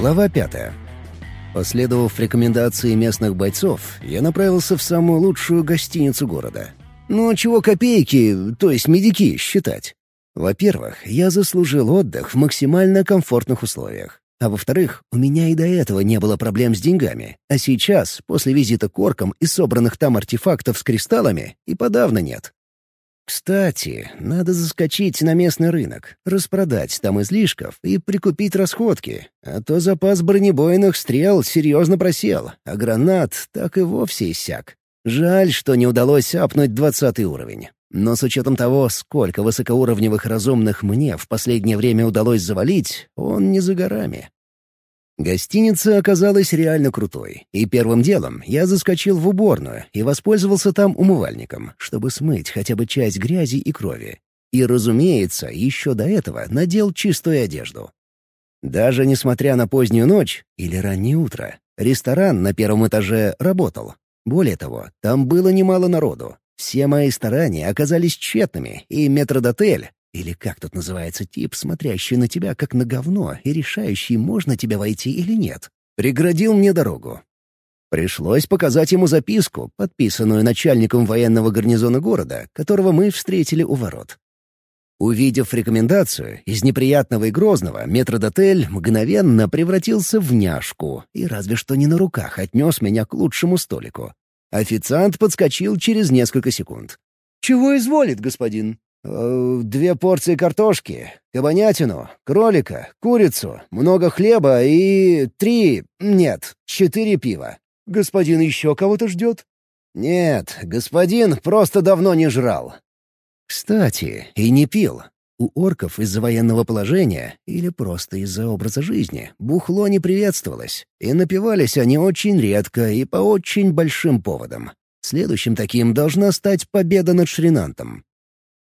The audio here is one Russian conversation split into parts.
Глава пятая. Последовав рекомендации местных бойцов, я направился в самую лучшую гостиницу города. Ну, чего копейки, то есть медики, считать? Во-первых, я заслужил отдых в максимально комфортных условиях. А во-вторых, у меня и до этого не было проблем с деньгами. А сейчас, после визита к оркам и собранных там артефактов с кристаллами, и подавно нет. Кстати, надо заскочить на местный рынок, распродать там излишков и прикупить расходки, а то запас бронебойных стрел серьезно просел, а гранат так и вовсе иссяк. Жаль, что не удалось апнуть двадцатый уровень. Но с учетом того, сколько высокоуровневых разумных мне в последнее время удалось завалить, он не за горами. Гостиница оказалась реально крутой, и первым делом я заскочил в уборную и воспользовался там умывальником, чтобы смыть хотя бы часть грязи и крови. И, разумеется, еще до этого надел чистую одежду. Даже несмотря на позднюю ночь или раннее утро, ресторан на первом этаже работал. Более того, там было немало народу. Все мои старания оказались тщетными, и метродотель, или как тут называется тип, смотрящий на тебя как на говно и решающий, можно тебе войти или нет, преградил мне дорогу. Пришлось показать ему записку, подписанную начальником военного гарнизона города, которого мы встретили у ворот. Увидев рекомендацию, из неприятного и грозного метродотель мгновенно превратился в няшку и разве что не на руках отнес меня к лучшему столику. Официант подскочил через несколько секунд. «Чего изволит, господин?» Э, «Две порции картошки, кабанятину, кролика, курицу, много хлеба и... три... нет, четыре пива. Господин еще кого-то ждет?» «Нет, господин просто давно не жрал». «Кстати, и не пил. У орков из-за военного положения или просто из-за образа жизни бухло не приветствовалось, и напивались они очень редко и по очень большим поводам. Следующим таким должна стать победа над Шринантом.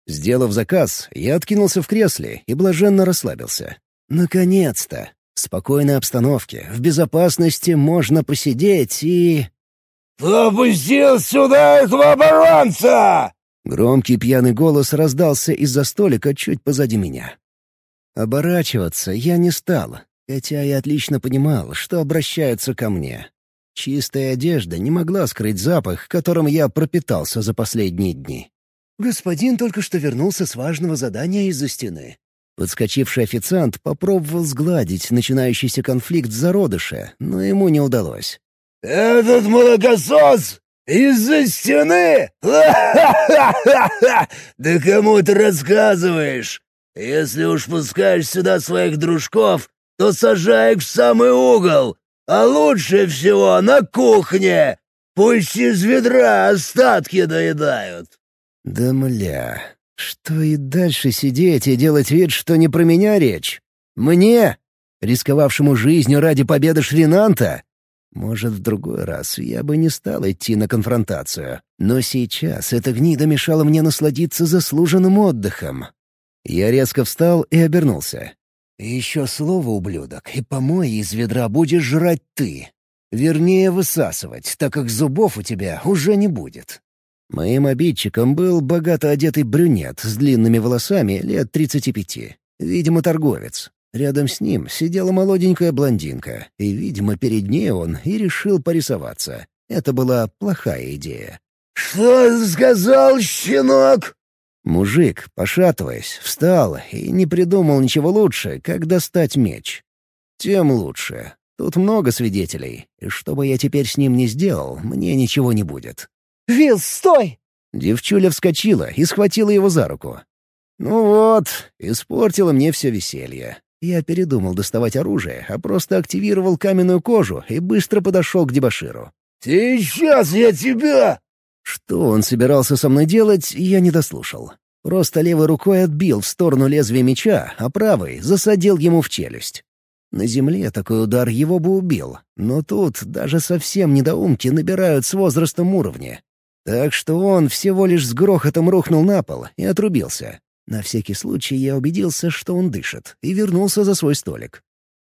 Сделав заказ, я откинулся в кресле и блаженно расслабился. Наконец-то! В спокойной обстановке, в безопасности можно посидеть и... «Кто опустил сюда этого оборонца?» Громкий пьяный голос раздался из-за столика чуть позади меня. Оборачиваться я не стал, хотя и отлично понимал, что обращаются ко мне. Чистая одежда не могла скрыть запах, которым я пропитался за последние дни. «Господин только что вернулся с важного задания из-за стены». Подскочивший официант попробовал сгладить начинающийся конфликт в зародыше, но ему не удалось. «Этот молокосос из-за стены? Да кому ты рассказываешь? Если уж пускаешь сюда своих дружков, то сажай их в самый угол, а лучше всего на кухне. Пусть из ведра остатки доедают». «Да мля, что и дальше сидеть и делать вид, что не про меня речь? Мне, рисковавшему жизнью ради победы Шринанта? Может, в другой раз я бы не стал идти на конфронтацию, но сейчас эта гнида мешала мне насладиться заслуженным отдыхом. Я резко встал и обернулся. «Еще слово, ублюдок, и помой из ведра будешь жрать ты. Вернее, высасывать, так как зубов у тебя уже не будет. Моим обидчиком был богато одетый брюнет с длинными волосами лет 35. Видимо, торговец. Рядом с ним сидела молоденькая блондинка, и, видимо, перед ней он и решил порисоваться. Это была плохая идея. «Что сказал, щенок?» Мужик, пошатываясь, встал и не придумал ничего лучше, как достать меч. Тем лучше. Тут много свидетелей, и что бы я теперь с ним не сделал, мне ничего не будет. «Вилл, стой!» Девчуля вскочила и схватила его за руку. «Ну вот, испортила мне все веселье. Я передумал доставать оружие, а просто активировал каменную кожу и быстро подошел к дебоширу. «Сейчас я тебя!» Что он собирался со мной делать, я не дослушал. Просто левой рукой отбил в сторону лезвия меча, а правой засадил ему в челюсть. На земле такой удар его бы убил, но тут даже совсем недоумки набирают с возрастом уровня. Так что он всего лишь с грохотом рухнул на пол и отрубился. На всякий случай я убедился, что он дышит, и вернулся за свой столик.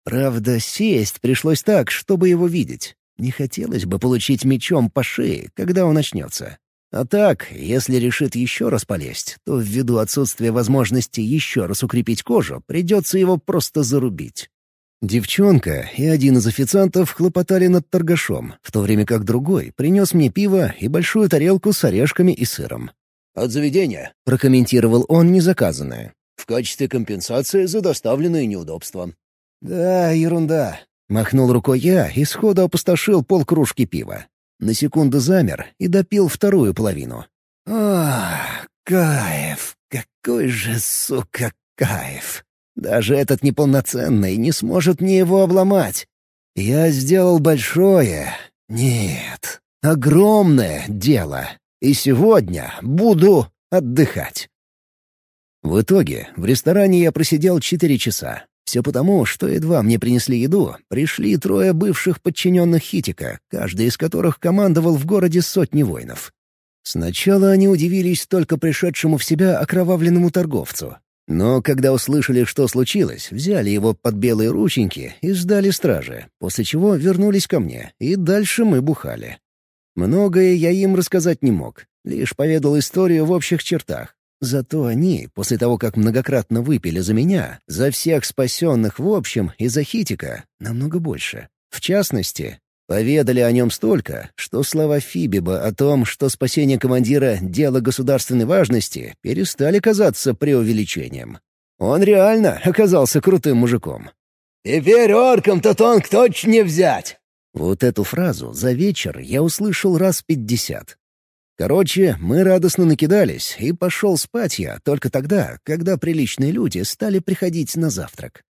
Правда, сесть пришлось так, чтобы его видеть. Не хотелось бы получить мечом по шее, когда он начнется. А так, если решит еще раз полезть, то ввиду отсутствия возможности еще раз укрепить кожу, придется его просто зарубить. Девчонка и один из официантов хлопотали над торгашом, в то время как другой принес мне пиво и большую тарелку с орешками и сыром. «От заведения», — прокомментировал он незаказанное. «В качестве компенсации за доставленные неудобства». «Да, ерунда», — махнул рукой я и сходу опустошил полкружки пива. На секунду замер и допил вторую половину. «Ах, кайф! Какой же, сука, кайф!» Даже этот неполноценный не сможет мне его обломать. Я сделал большое, нет, огромное дело. И сегодня буду отдыхать. В итоге в ресторане я просидел четыре часа. Все потому, что едва мне принесли еду, пришли трое бывших подчиненных Хитика, каждый из которых командовал в городе сотни воинов. Сначала они удивились только пришедшему в себя окровавленному торговцу, но когда услышали, что случилось, взяли его под белые рученьки и сдали страже, после чего вернулись ко мне, и дальше мы бухали. Многое я им рассказать не мог, лишь поведал историю в общих чертах. Зато они, после того, как многократно выпили за меня, за всех спасенных в общем и за Хитика, намного больше. В частности, Поведали о нем столько, что слова Фибиба о том, что спасение командира — дело государственной важности, перестали казаться преувеличением. Он реально оказался крутым мужиком. «Теперь оркам-то тонк точно не взять!» Вот эту фразу за вечер я услышал раз пятьдесят. Короче, мы радостно накидались, и пошел спать я только тогда, когда приличные люди стали приходить на завтрак.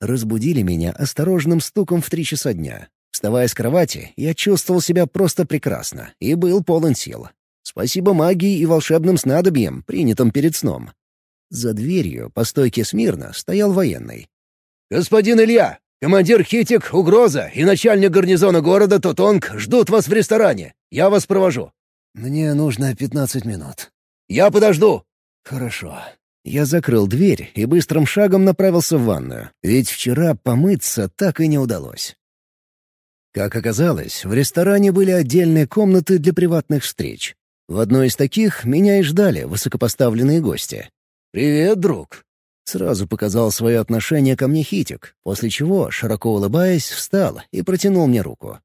Разбудили меня осторожным стуком в три часа дня. Вставая с кровати, я чувствовал себя просто прекрасно и был полон сил. Спасибо магии и волшебным снадобьям, принятым перед сном. За дверью, по стойке смирно, стоял военный. «Господин Илья, командир Хитик, Угроза и начальник гарнизона города Тотонг ждут вас в ресторане. Я вас провожу». «Мне нужно пятнадцать минут». «Я подожду». «Хорошо». Я закрыл дверь и быстрым шагом направился в ванную, ведь вчера помыться так и не удалось. Как оказалось, в ресторане были отдельные комнаты для приватных встреч. В одной из таких меня и ждали высокопоставленные гости. «Привет, друг!» Сразу показал свое отношение ко мне Хитик, после чего, широко улыбаясь, встал и протянул мне руку.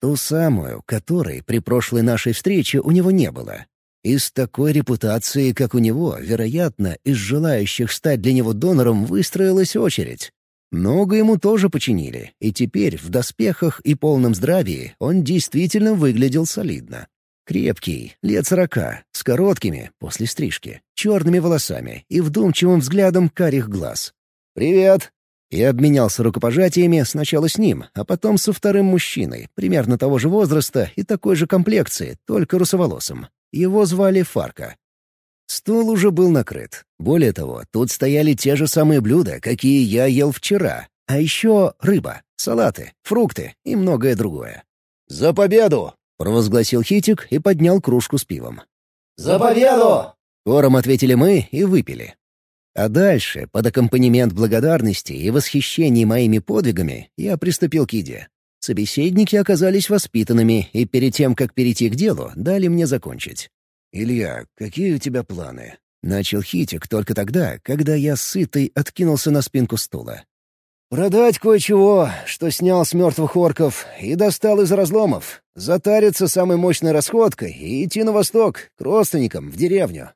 Ту самую, которой при прошлой нашей встрече у него не было. Из такой репутации, как у него, вероятно, из желающих стать для него донором выстроилась очередь. Ногу ему тоже починили, и теперь в доспехах и полном здравии он действительно выглядел солидно. Крепкий, лет сорока, с короткими, после стрижки, черными волосами и вдумчивым взглядом карих глаз. «Привет!» Я обменялся рукопожатиями сначала с ним, а потом со вторым мужчиной, примерно того же возраста и такой же комплекции, только русоволосым. Его звали Фарка. Стол уже был накрыт. Более того, тут стояли те же самые блюда, какие я ел вчера. А еще рыба, салаты, фрукты и многое другое. «За победу!» — провозгласил Хитик и поднял кружку с пивом. «За победу!» — хором ответили мы и выпили. А дальше, под аккомпанемент благодарности и восхищения моими подвигами, я приступил к еде. Собеседники оказались воспитанными, и перед тем, как перейти к делу, дали мне закончить. «Илья, какие у тебя планы?» — начал Хитик только тогда, когда я сытый откинулся на спинку стула. «Продать кое-чего, что снял с мертвых орков и достал из разломов, затариться самой мощной расходкой и идти на восток, к родственникам, в деревню».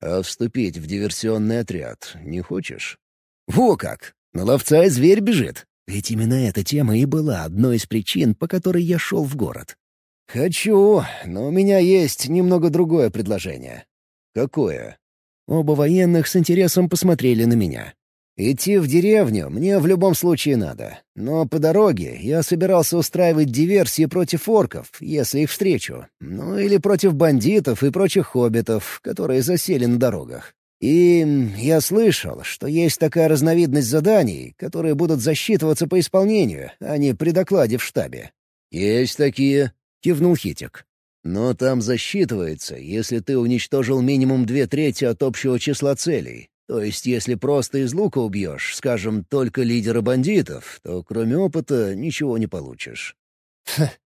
«А вступить в диверсионный отряд не хочешь?» «Во как! На ловца и зверь бежит!» Ведь именно эта тема и была одной из причин, по которой я шел в город. «Хочу, но у меня есть немного другое предложение». «Какое?» Оба военных с интересом посмотрели на меня. «Идти в деревню мне в любом случае надо. Но по дороге я собирался устраивать диверсии против орков, если их встречу. Ну или против бандитов и прочих хоббитов, которые засели на дорогах. И я слышал, что есть такая разновидность заданий, которые будут засчитываться по исполнению, а не при докладе в штабе». «Есть такие», — кивнул Хитик. «Но там засчитывается, если ты уничтожил минимум две трети от общего числа целей. То есть, если просто из лука убьешь, скажем, только лидера бандитов, то кроме опыта ничего не получишь».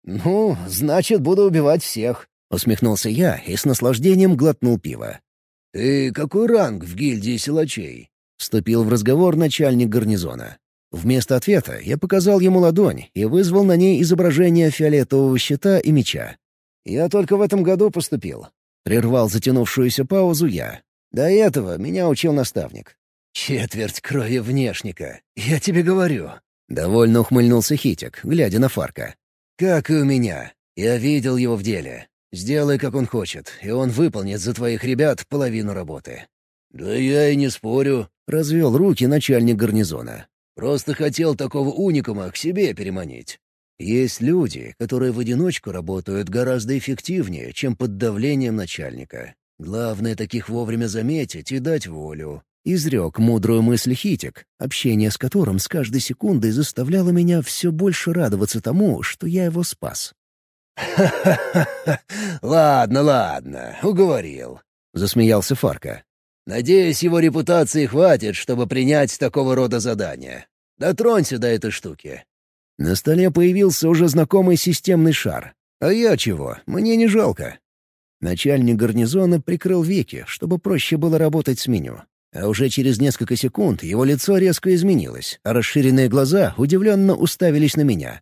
«Ну, значит, буду убивать всех», — усмехнулся я и с наслаждением глотнул пиво. «Ты какой ранг в гильдии силачей?» — вступил в разговор начальник гарнизона. Вместо ответа я показал ему ладонь и вызвал на ней изображение фиолетового щита и меча. «Я только в этом году поступил». Прервал затянувшуюся паузу я. До этого меня учил наставник. «Четверть крови внешника, я тебе говорю». Довольно ухмыльнулся Хитик, глядя на Фарка. «Как и у меня. Я видел его в деле. Сделай, как он хочет, и он выполнит за твоих ребят половину работы». «Да я и не спорю», — развел руки начальник гарнизона. «Просто хотел такого уникума к себе переманить. Есть люди, которые в одиночку работают гораздо эффективнее, чем под давлением начальника. Главное таких вовремя заметить и дать волю. Изрек мудрую мысль Хитик, общение с которым с каждой секундой заставляло меня все больше радоваться тому, что я его спас. «Ха-ха-ха! Ладно, ладно, уговорил», — засмеялся Фарка. «Надеюсь, его репутации хватит, чтобы принять такого рода задание. Дотронься до этой штуки. На столе появился уже знакомый системный шар. А я чего? Мне не жалко. Начальник гарнизона прикрыл веки, чтобы проще было работать с меню. А уже через несколько секунд его лицо резко изменилось, а расширенные глаза удивленно уставились на меня.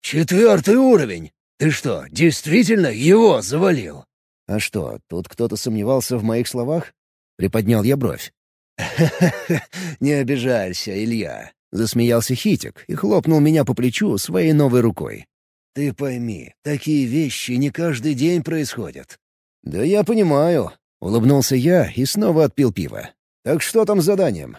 «Четвертый уровень! Ты что, действительно его завалил?» «А что, тут кто-то сомневался в моих словах?» — приподнял я бровь. не обижайся, Илья. Засмеялся Хитик и хлопнул меня по плечу своей новой рукой. «Ты пойми, такие вещи не каждый день происходят». «Да я понимаю», — улыбнулся я и снова отпил пиво. «Так что там с заданием?»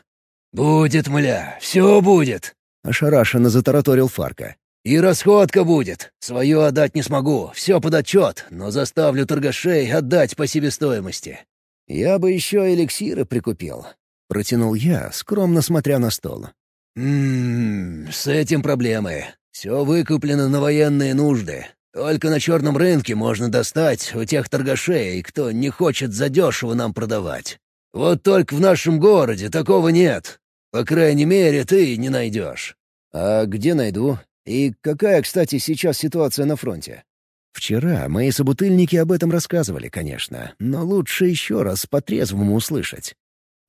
«Будет, мля, все будет», — ошарашенно затараторил Фарка. «И расходка будет. Свое отдать не смогу, все под отчет, но заставлю торгашей отдать по себестоимости». «Я бы еще эликсиры прикупил», — протянул я, скромно смотря на стол. «Ммм, с этим проблемы. Все выкуплено на военные нужды. Только на черном рынке можно достать у тех торгашей, кто не хочет задешево нам продавать. Вот только в нашем городе такого нет. По крайней мере, ты не найдешь». «А где найду? И какая, кстати, сейчас ситуация на фронте?» Вчера мои собутыльники об этом рассказывали, конечно, но лучше еще раз по-трезвому услышать.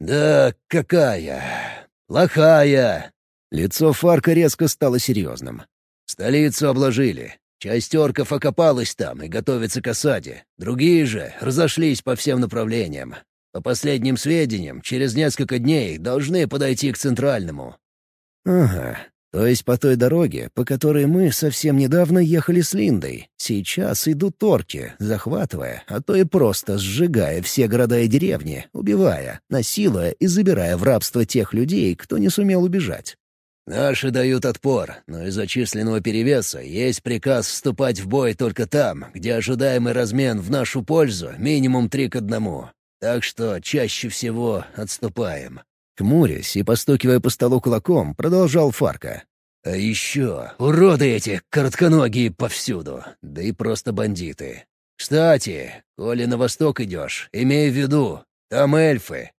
«Да какая? Плохая!» Лицо Фарка резко стало серьезным. «Столицу обложили. Часть орков окопалась там и готовится к осаде. Другие же разошлись по всем направлениям. По последним сведениям, через несколько дней должны подойти к центральному». «Ага. То есть по той дороге, по которой мы совсем недавно ехали с Линдой, сейчас идут орки, захватывая, а то и просто сжигая все города и деревни, убивая, насилуя и забирая в рабство тех людей, кто не сумел убежать. Наши дают отпор, но из-за численного перевеса есть приказ вступать в бой только там, где ожидаемый размен в нашу пользу минимум три к одному. Так что чаще всего отступаем». Хмурясь и постукивая по столу кулаком, продолжал Фарка. «А еще уроды эти коротконогие повсюду, да и просто бандиты. Кстати, коли на восток идешь, имей в виду, там эльфы».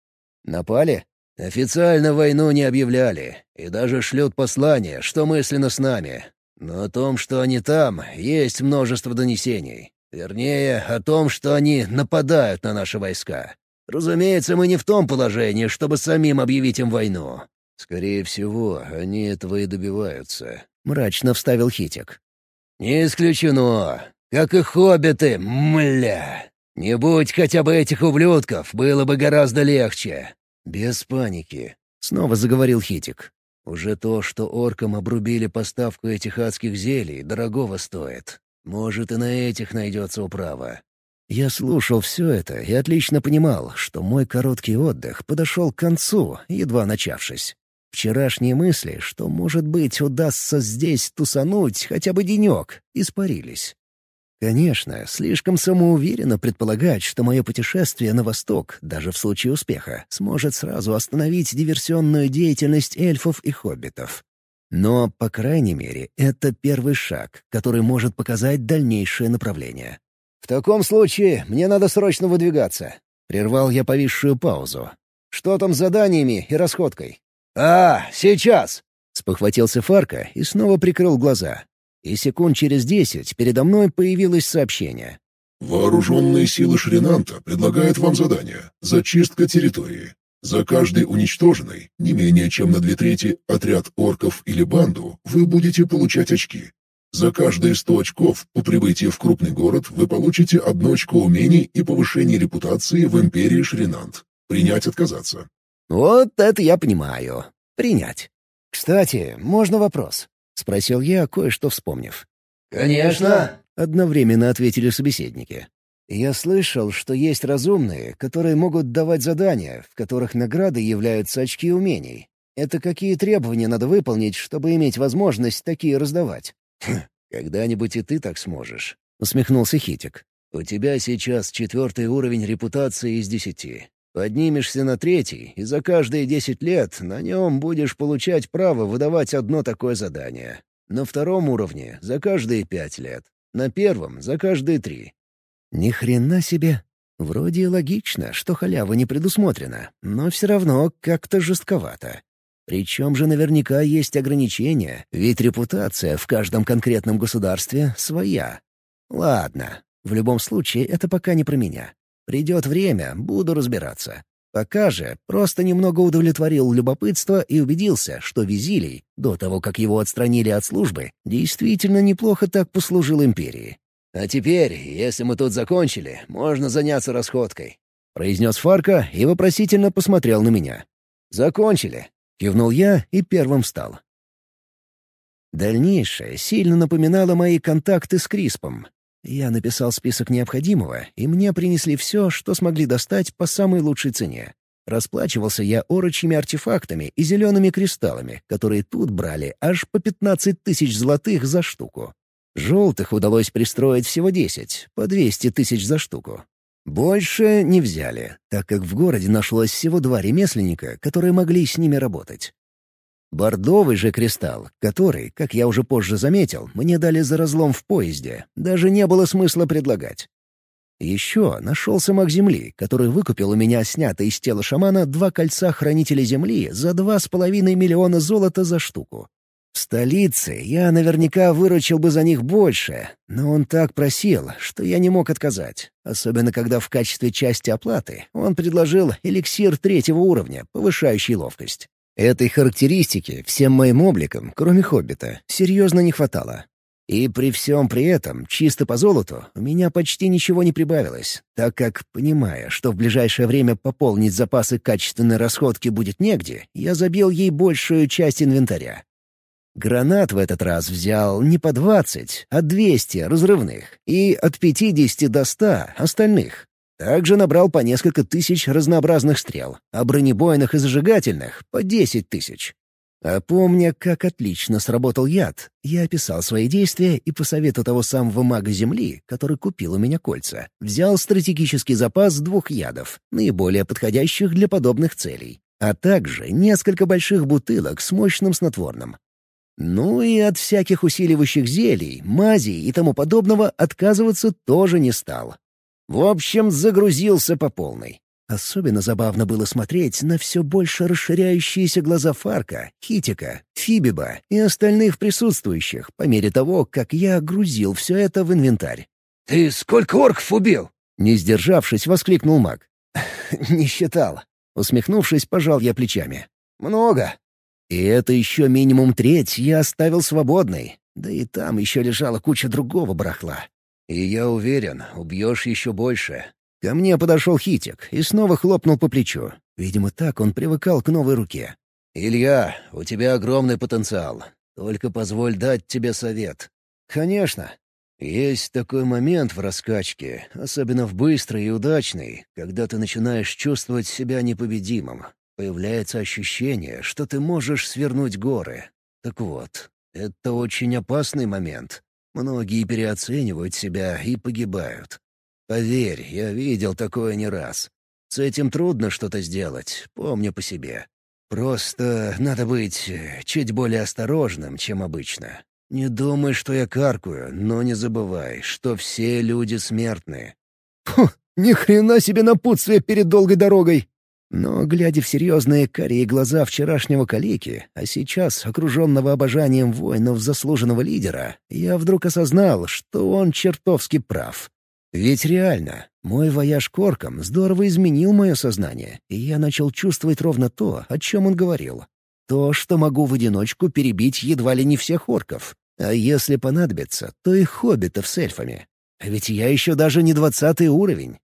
«Напали?» Официально войну не объявляли, и даже шлют послание, что мысленно с нами. Но о том, что они там, есть множество донесений. Вернее, о том, что они нападают на наши войска. Разумеется, мы не в том положении, чтобы самим объявить им войну. Скорее всего, они этого и добиваются», — мрачно вставил Хитик. «Не исключено. Как и хоббиты, мля. Не будь хотя бы этих ублюдков, было бы гораздо легче. «Без паники», — снова заговорил Хитик. «Уже то, что оркам обрубили поставку этих адских зелий, дорогого стоит. Может, и на этих найдется управа». Я слушал все это и отлично понимал, что мой короткий отдых подошел к концу, едва начавшись. Вчерашние мысли, что, может быть, удастся здесь тусануть хотя бы денек, испарились. Конечно, слишком самоуверенно предполагать, что мое путешествие на восток, даже в случае успеха, сможет сразу остановить диверсионную деятельность эльфов и хоббитов. Но, по крайней мере, это первый шаг, который может показать дальнейшее направление. «В таком случае мне надо срочно выдвигаться», — прервал я повисшую паузу. «Что там с заданиями и расходкой?» «А, сейчас!» — спохватился Фарка и снова прикрыл глаза и секунд через десять передо мной появилось сообщение. «Вооруженные силы Шринанта предлагают вам задание «Зачистка территории». За каждый уничтоженный, не менее чем на две трети, отряд орков или банду, вы будете получать очки. За каждые 100 очков по прибытии в крупный город вы получите одно очко умений и повышение репутации в Империи Шринант. Принять отказаться. Вот это я понимаю. Принять. Кстати, можно вопрос? Спросил я, кое-что вспомнив. «Конечно!» — одновременно ответили собеседники. Я слышал, что есть разумные, которые могут давать задания, в которых награды являются очки умений. Это какие требования надо выполнить, чтобы иметь возможность такие раздавать? Когда-нибудь и ты так сможешь, — усмехнулся Хитик. У тебя сейчас четвертый уровень репутации из десяти. Поднимешься на третий, и за каждые десять лет на нем будешь получать право выдавать одно такое задание. На втором уровне — за каждые пять лет. На первом — за каждые три. Ни хрена себе. Вроде логично, что халява не предусмотрена, но все равно как-то жестковато. Причем же наверняка есть ограничения, ведь репутация в каждом конкретном государстве своя. Ладно, в любом случае это пока не про меня. Придет время, буду разбираться. Пока же просто немного удовлетворил любопытство и убедился, что Визилий, до того, как его отстранили от службы, действительно неплохо так послужил империи. «А теперь, если мы тут закончили, можно заняться расходкой», — произнес Фарка и вопросительно посмотрел на меня. «Закончили», — кивнул я и первым встал. Дальнейшее сильно напоминало мои контакты с Криспом. Я написал список необходимого, и мне принесли все, что смогли достать по самой лучшей цене. Расплачивался я орочьими артефактами и зелеными кристаллами, которые тут брали аж по 15 тысяч золотых за штуку. Желтых удалось пристроить всего десять, по двести тысяч за штуку. Больше не взяли, так как в городе нашлось всего два ремесленника, которые могли с ними работать. Бордовый же кристалл, который, как я уже позже заметил, мне дали за разлом в поезде, даже не было смысла предлагать. Еще нашелся маг земли, который выкупил у меня снятое из тела шамана два кольца хранителя земли за два с половиной миллиона золота за штуку. В столице я наверняка выручил бы за них больше, но он так просил, что я не мог отказать. Особенно когда в качестве части оплаты он предложил эликсир третьего уровня, повышающий ловкость. Этой характеристики всем моим обликам, кроме хоббита, серьезно не хватало. И при всем при этом, чисто по золоту, у меня почти ничего не прибавилось, так как, понимая, что в ближайшее время пополнить запасы качественной расходки будет негде, я забил ей большую часть инвентаря. Гранат в этот раз взял не по 20, а 200 разрывных и от 50 до 100 остальных. Также набрал по несколько тысяч разнообразных стрел, а бронебойных и зажигательных — по 10 тысяч. А помня, как отлично сработал яд, я описал свои действия и по совету того самого мага Земли, который купил у меня кольца, взял стратегический запас двух ядов, наиболее подходящих для подобных целей, а также несколько больших бутылок с мощным снотворным. Ну и от всяких усиливающих зелий, мазей и тому подобного отказываться тоже не стал. В общем, загрузился по полной. Особенно забавно было смотреть на все больше расширяющиеся глаза Фарка, Хитика, Фибиба и остальных присутствующих по мере того, как я грузил все это в инвентарь. «Ты сколько орков убил?» Не сдержавшись, воскликнул маг. «Не считал». Усмехнувшись, пожал я плечами. «Много. И это еще минимум треть я оставил свободной. Да и там еще лежала куча другого барахла. И я уверен, убьешь еще больше. Ко мне подошел Хитик и снова хлопнул по плечу. Видимо, так он привыкал к новой руке. «Илья, у тебя огромный потенциал. Только позволь дать тебе совет». «Конечно. Есть такой момент в раскачке, особенно в быстрой и удачной, когда ты начинаешь чувствовать себя непобедимым. Появляется ощущение, что ты можешь свернуть горы. Так вот, это очень опасный момент. Многие переоценивают себя и погибают. Поверь, я видел такое не раз. С этим трудно что-то сделать, помню по себе. Просто надо быть э, чуть более осторожным, чем обычно. Не думай, что я каркую, но не забывай, что все люди смертны. Фу, ни хрена себе напутствие перед долгой дорогой! Но, глядя в серьезные карие глаза вчерашнего калеки, а сейчас окруженного обожанием воинов заслуженного лидера, я вдруг осознал, что он чертовски прав. Ведь реально, мой вояж к оркам здорово изменил мое сознание, и я начал чувствовать ровно то, о чем он говорил. То, что могу в одиночку перебить едва ли не всех орков. А если понадобится, то и хоббитов с эльфами. А ведь я еще даже не двадцатый уровень.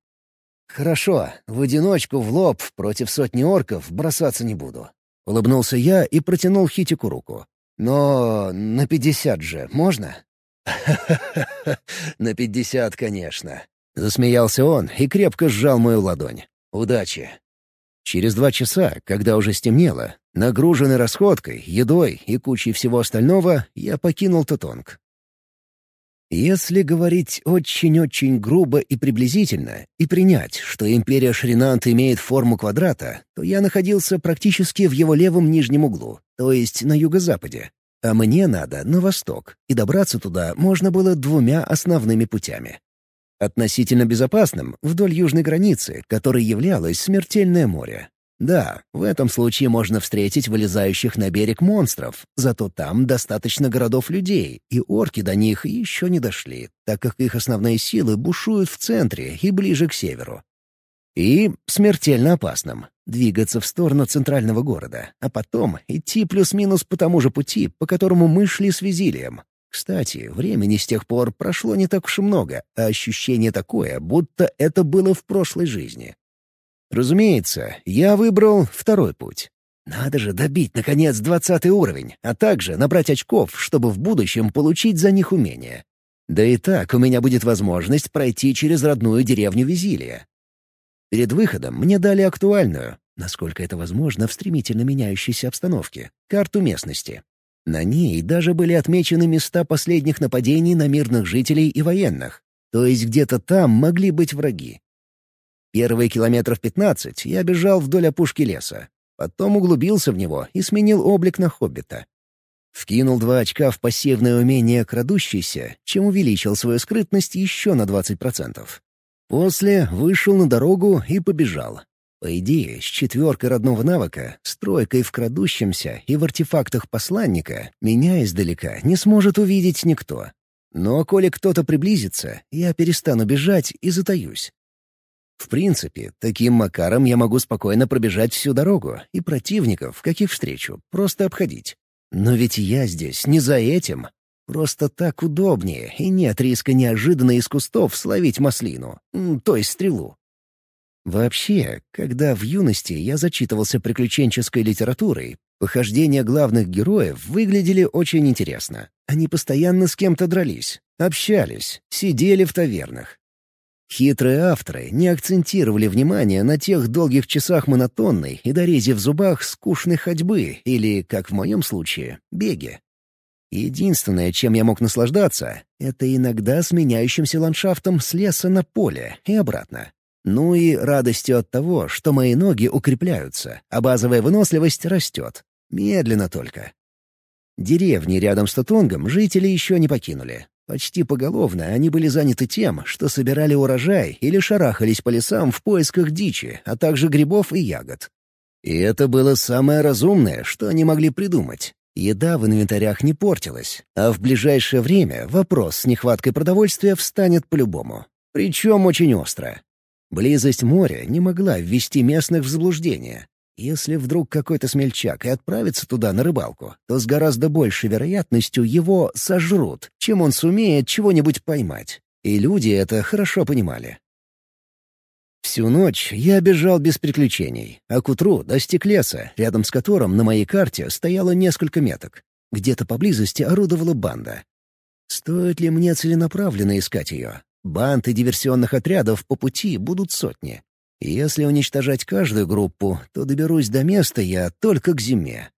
Хорошо, в одиночку в лоб против сотни орков бросаться не буду. Улыбнулся я и протянул Хитику руку. Но на пятьдесят же можно? на пятьдесят, конечно. Засмеялся он и крепко сжал мою ладонь. Удачи. Через два часа, когда уже стемнело, нагруженный расходкой, едой и кучей всего остального, я покинул Тотонг. Если говорить очень-очень грубо и приблизительно, и принять, что империя Шринант имеет форму квадрата, то я находился практически в его левом нижнем углу, то есть на юго-западе. А мне надо на восток, и добраться туда можно было двумя основными путями. Относительно безопасным — вдоль южной границы, которой являлось смертельное море. Да, в этом случае можно встретить вылезающих на берег монстров, зато там достаточно городов-людей, и орки до них еще не дошли, так как их основные силы бушуют в центре и ближе к северу. И смертельно опасным — двигаться в сторону центрального города, а потом идти плюс-минус по тому же пути, по которому мы шли с Визилием, кстати, времени с тех пор прошло не так уж и много, а ощущение такое, будто это было в прошлой жизни. Разумеется, я выбрал второй путь. Надо же добить, наконец, двадцатый уровень, а также набрать очков, чтобы в будущем получить за них умения. Да и так у меня будет возможность пройти через родную деревню Визилия. Перед выходом мне дали актуальную, насколько это возможно в стремительно меняющейся обстановке, карту местности. На ней даже были отмечены места последних нападений на мирных жителей и военных. То есть где-то там могли быть враги. Первые километров пятнадцать я бежал вдоль опушки леса. Потом углубился в него и сменил облик на хоббита. Вкинул два очка в пассивное умение «Крадущийся», чем увеличил свою скрытность еще на 20%. После вышел на дорогу и побежал. По идее, с четверкой родного навыка, стройкой в крадущемся и в артефактах посланника меня издалека не сможет увидеть никто. Но коли кто-то приблизится, я перестану бежать и затаюсь. В принципе, таким макаром я могу спокойно пробежать всю дорогу и противников, каких встречу, просто обходить. Но ведь я здесь не за этим. Просто так удобнее, и нет риска неожиданно из кустов словить маслину, то есть стрелу. Вообще, когда в юности я зачитывался приключенческой литературой, похождения главных героев выглядели очень интересно. Они постоянно с кем-то дрались, общались, сидели в тавернах. Хитрые авторы не акцентировали внимание на тех долгих часах монотонной и дорезе в зубах скучной ходьбы или, как в моем случае, беги. Единственное, чем я мог наслаждаться, это иногда сменяющимся ландшафтом с леса на поле и обратно. Ну и радостью от того, что мои ноги укрепляются, а базовая выносливость растет. Медленно только. Деревни рядом с Тотонгом жители еще не покинули. Почти поголовно они были заняты тем, что собирали урожай или шарахались по лесам в поисках дичи, а также грибов и ягод. И это было самое разумное, что они могли придумать. Еда в инвентарях не портилась, а в ближайшее время вопрос с нехваткой продовольствия встанет по-любому. Причем очень остро. Близость моря не могла ввести местных в заблуждение. Если вдруг какой-то смельчак и отправится туда на рыбалку, то с гораздо большей вероятностью его сожрут, чем он сумеет чего-нибудь поймать. И люди это хорошо понимали. Всю ночь я бежал без приключений, а к утру достиг леса, рядом с которым на моей карте стояло несколько меток. Где-то поблизости орудовала банда. Стоит ли мне целенаправленно искать ее? Банды диверсионных отрядов по пути будут сотни. Если уничтожать каждую группу, то доберусь до места я только к зиме.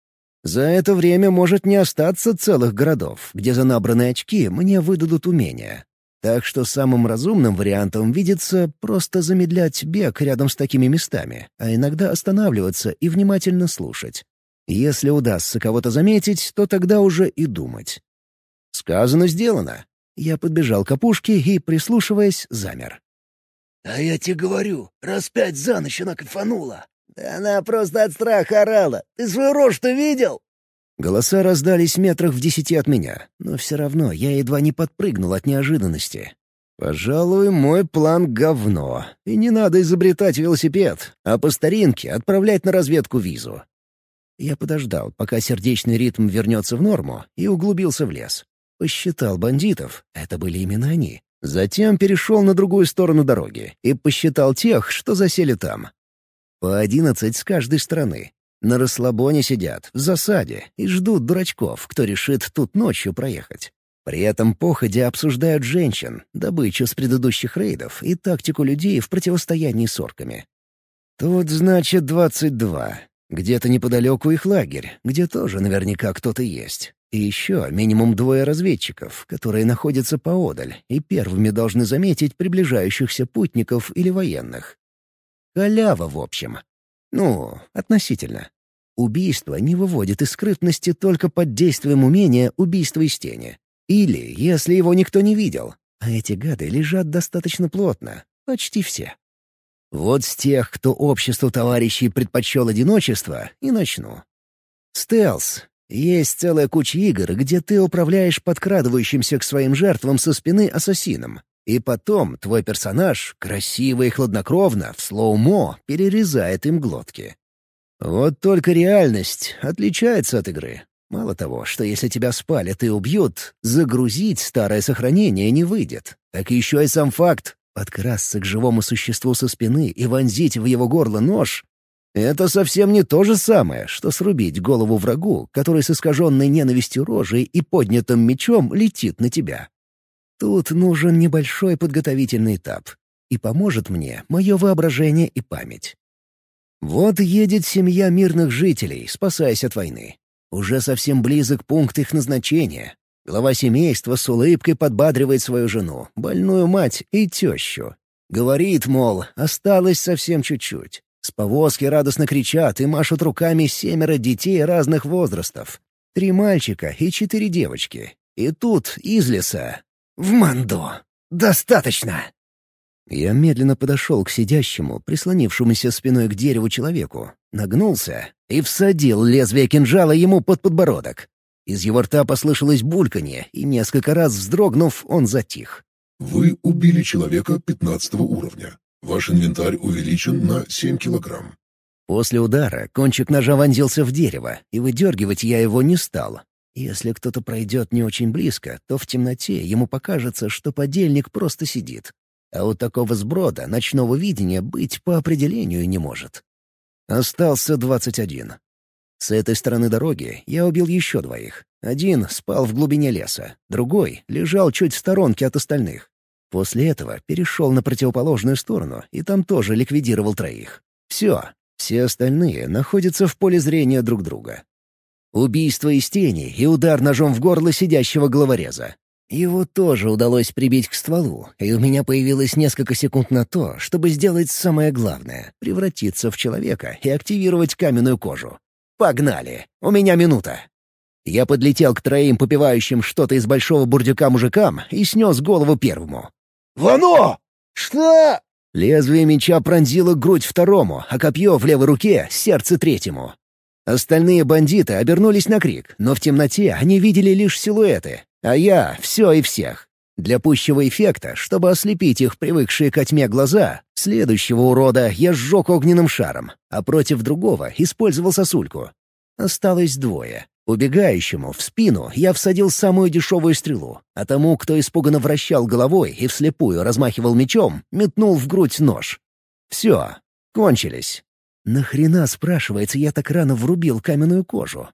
За это время может не остаться целых городов, где за набранные очки мне выдадут умения. Так что самым разумным вариантом видится просто замедлять бег рядом с такими местами, а иногда останавливаться и внимательно слушать. Если удастся кого-то заметить, то тогда уже и думать. Сказано, сделано. Я подбежал к опушке и, прислушиваясь, замер. «А я тебе говорю, раз пять за ночь она кайфанула!» «Да она просто от страха орала! Ты свою рожь-то видел?» Голоса раздались метрах в десяти от меня, но все равно я едва не подпрыгнул от неожиданности. Пожалуй, мой план — говно, и не надо изобретать велосипед, а по старинке отправлять на разведку визу. Я подождал, пока сердечный ритм вернется в норму, и углубился в лес. Посчитал бандитов, это были именно они. Затем перешел на другую сторону дороги и посчитал тех, что засели там. По одиннадцать с каждой стороны. На расслабоне сидят, в засаде, и ждут дурачков, кто решит тут ночью проехать. При этом походя обсуждают женщин, добычу с предыдущих рейдов и тактику людей в противостоянии с орками. Тут, значит, двадцать два. Где-то неподалеку их лагерь, где тоже наверняка кто-то есть. И еще минимум двое разведчиков, которые находятся поодаль и первыми должны заметить приближающихся путников или военных. Халява, в общем. Ну, относительно. Убийство не выводит из скрытности только под действием умения убийства из тени. Или, если его никто не видел. А эти гады лежат достаточно плотно. Почти все. Вот с тех, кто обществу товарищей предпочел одиночество, и начну. Стелс. Есть целая куча игр, где ты управляешь подкрадывающимся к своим жертвам со спины ассасином. И потом твой персонаж красиво и хладнокровно в слоумо перерезает им глотки. Вот только реальность отличается от игры. Мало того, что если тебя спалят и убьют, загрузить старое сохранение не выйдет. Так еще и сам факт — подкрасться к живому существу со спины и вонзить в его горло нож — это совсем не то же самое, что срубить голову врагу, который с искаженной ненавистью рожей и поднятым мечом летит на тебя. Тут нужен небольшой подготовительный этап. И поможет мне мое воображение и память. Вот едет семья мирных жителей, спасаясь от войны. Уже совсем близок пункт их назначения. Глава семейства с улыбкой подбадривает свою жену, больную мать и тещу. Говорит, мол, осталось совсем чуть-чуть. С повозки радостно кричат и машут руками семеро детей разных возрастов. Три мальчика и четыре девочки. И тут из леса в Мандо. Достаточно!» Я медленно подошел к сидящему, прислонившемуся спиной к дереву человеку, нагнулся и всадил лезвие кинжала ему под подбородок. Из его рта послышалось бульканье, и несколько раз вздрогнув, он затих. Вы убили человека 15 уровня. Ваш инвентарь увеличен на 7 килограмм. После удара кончик ножа вонзился в дерево, и выдергивать я его не стал, если кто-то пройдет не очень близко, то в темноте ему покажется, что подельник просто сидит. А у такого сброда ночного видения быть по определению не может. Остался двадцать один. С этой стороны дороги я убил еще двоих. Один спал в глубине леса, другой лежал чуть в сторонке от остальных. После этого перешел на противоположную сторону и там тоже ликвидировал троих. Все, все остальные находятся в поле зрения друг друга. Убийство из тени и удар ножом в горло сидящего головореза. Его тоже удалось прибить к стволу, и у меня появилось несколько секунд на то, чтобы сделать самое главное — превратиться в человека и активировать каменную кожу. Погнали! У меня минута! Я подлетел к троим попивающим что-то из большого бурдюка мужикам и снес голову первому. «Вано! Что?» Лезвие меча пронзило грудь второму, а копье в левой руке — сердце третьему. Остальные бандиты обернулись на крик, но в темноте они видели лишь силуэты, а я — все и всех. Для пущего эффекта, чтобы ослепить их привыкшие ко тьме глаза, следующего урода я сжег огненным шаром, а против другого использовал сосульку. Осталось двое. Убегающему в спину я всадил самую дешевую стрелу, а тому, кто испуганно вращал головой и вслепую размахивал мечом, метнул в грудь нож. Все, кончились. Нахрена, спрашивается, я так рано врубил каменную кожу?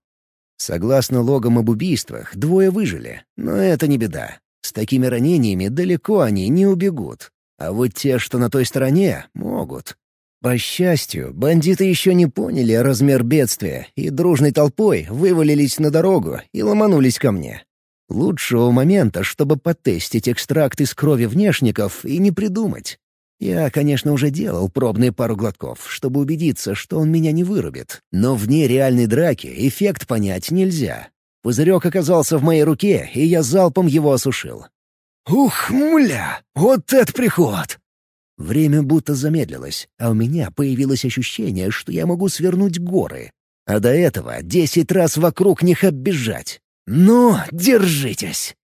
Согласно логам об убийствах, двое выжили, но это не беда. С такими ранениями далеко они не убегут. А вот те, что на той стороне, могут. По счастью, бандиты еще не поняли размер бедствия и дружной толпой вывалились на дорогу и ломанулись ко мне. Лучшего момента, чтобы потестить экстракт из крови внешников, и не придумать. Я, конечно, уже делал пробные пару глотков, чтобы убедиться, что он меня не вырубит. Но вне реальной драки эффект понять нельзя. Пузырек оказался в моей руке, и я залпом его осушил. «Ух, мля! Вот это приход!» Время будто замедлилось, а у меня появилось ощущение, что я могу свернуть горы. А до этого десять раз вокруг них оббежать. «Ну, держитесь!»